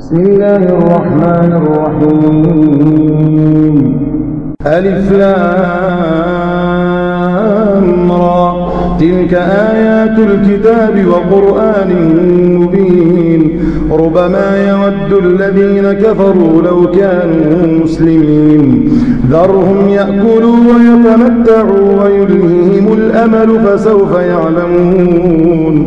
بسم الله الرحمن الرحيم. ألف لام را. تلك آيات الكتاب وقرآن مبين. ربما يود الذين كفروا لو كانوا مسلمين. ذرهم يأكلوا ويتمتعوا ويلههم الأمل فسوف يعلمون.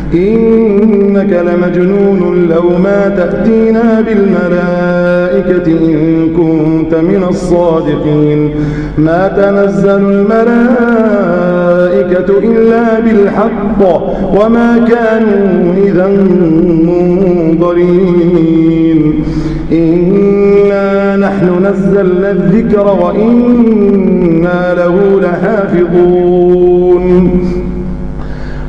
إنك لمجنون لو ما تأتينا بالملائكة إن كنت من الصادقين. ما تنزل الملائكة إلا بالحق وما كانوا إذا منظرين. إنا نحن نزلنا الذكر وإنا له لحافظون.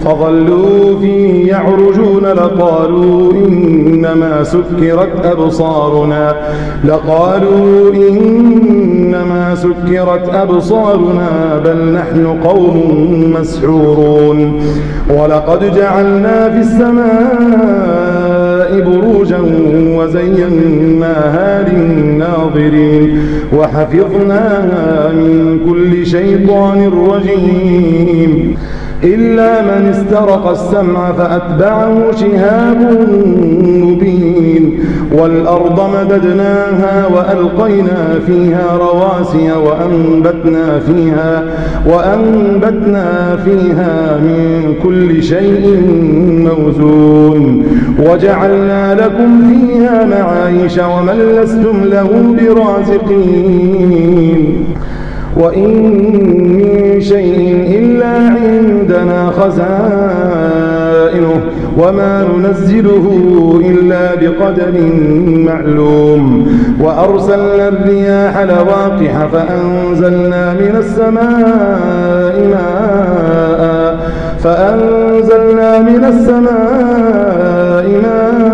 فظلوا فيه يعرجون لقالوا إنما سكرت أبصارنا لقالوا إنما سكرت أبصارنا بل نحن قوم مسحورون ولقد جعلنا في السماء بروجا وزيناها للناظرين وحفظناها من كل شيطان رجيم إلا من استرق السمع فأتبعه شهاب مبين والأرض مددناها وألقينا فيها رواسي وأنبتنا فيها وأنبتنا فيها من كل شيء موزون وجعلنا لكم فيها معايش ومن لستم له برازقين وإن من شيء إلا عندنا خزائنه وما ننزله إلا بقدر معلوم. وأرسلنا الرياح لواقح فأنزلنا من السماء ماء فأنزلنا من السماء ماء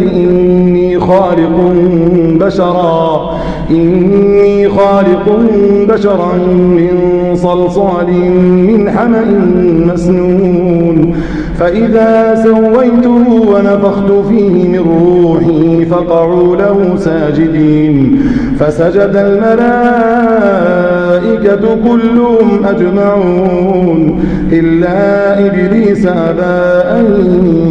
إني خالق بشرا إني خالق بشرا من صلصال من حمأ مسنون. فإذا سويته ونفخت فيه من روحي فقعوا له ساجدين. فسجد الملائكة كلهم أجمعون. إلا إبليس أبى أن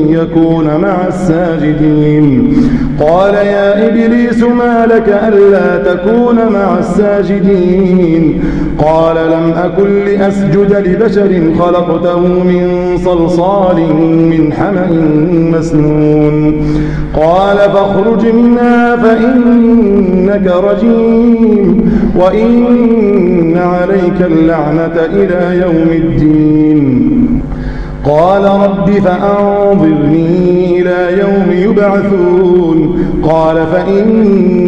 يكون مع الساجدين. قال يا إبليس ما لك ألا تكون مع الساجدين؟ قال لم أكن لأسجد لبشر خلقته من صلصال من حمأ مسنون قال فاخرج منها فإنك رجيم وإن عليك اللعنة إلى يوم الدين قال رب فأنظرني إلى يوم يبعثون قال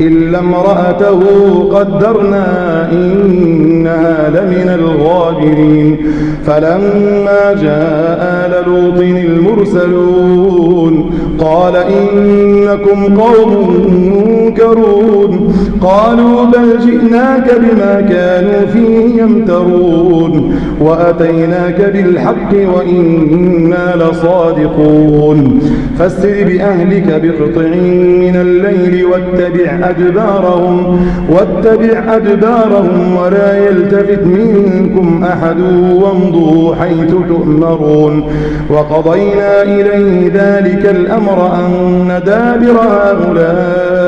إلا امرأته قدرنا إنها لمن الغابرين. فلما جاء آل لوط المرسلون قال إنكم قوم منكرون. قالوا بل جئناك بما كانوا فيه يمترون. وأتيناك بالحق وإنا لصادقون. فاسر بأهلك بقطع من الليل واتبع أدبارهم واتبع أدبارهم ولا يلتفت منكم أحد وامضوا حيث تؤمرون. وقضينا إليه ذلك الأمر أن دابر هؤلاء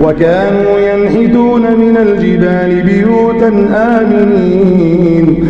وكانوا ينحتون من الجبال بيوتا آمنين.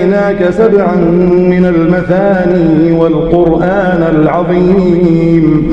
آتيناك سبعا من المثاني والقرآن العظيم.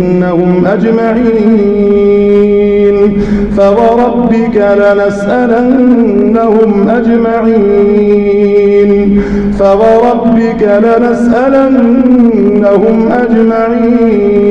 لنسألنهم أجمعين. فوربك لنسألنهم أجمعين. فوربك لنسألنهم أجمعين.